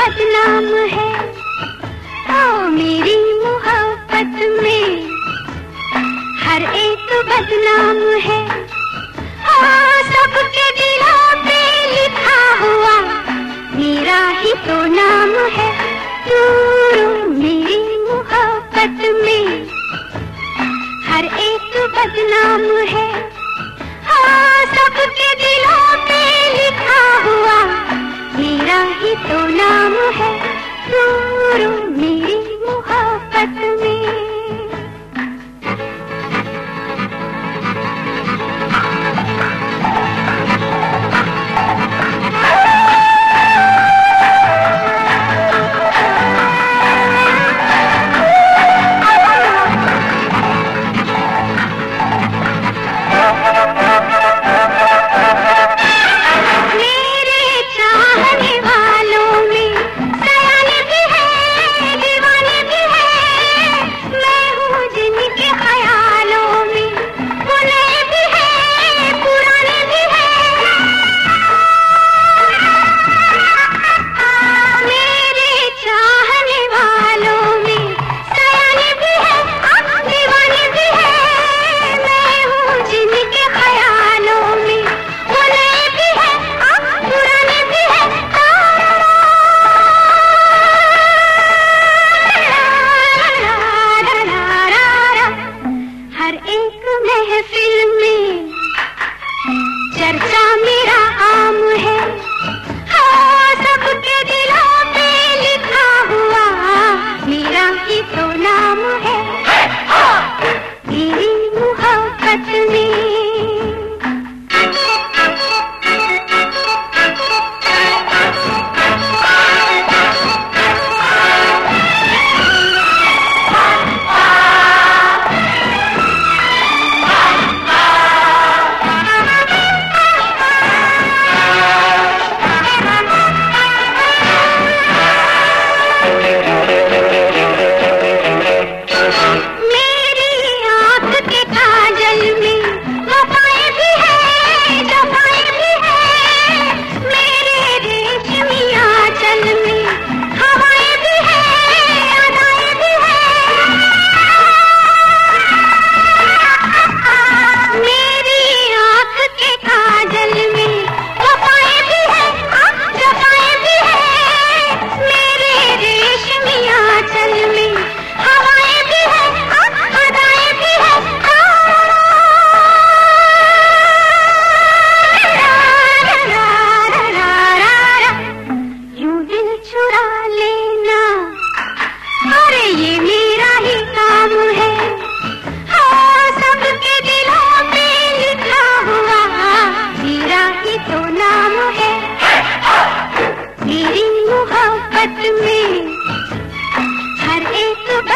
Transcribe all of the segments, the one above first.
बदनाम है। ओ मेरी मोहब्बत में। हर एक बदनाम है। ओ सबके दिलों पे लिखा हुआ मेरा ही तो नाम है। तू मेरी मोहब्बत में। हर एक बदनाम है। ओ सब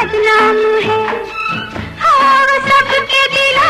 बदनाम है। हाँ सबके दिला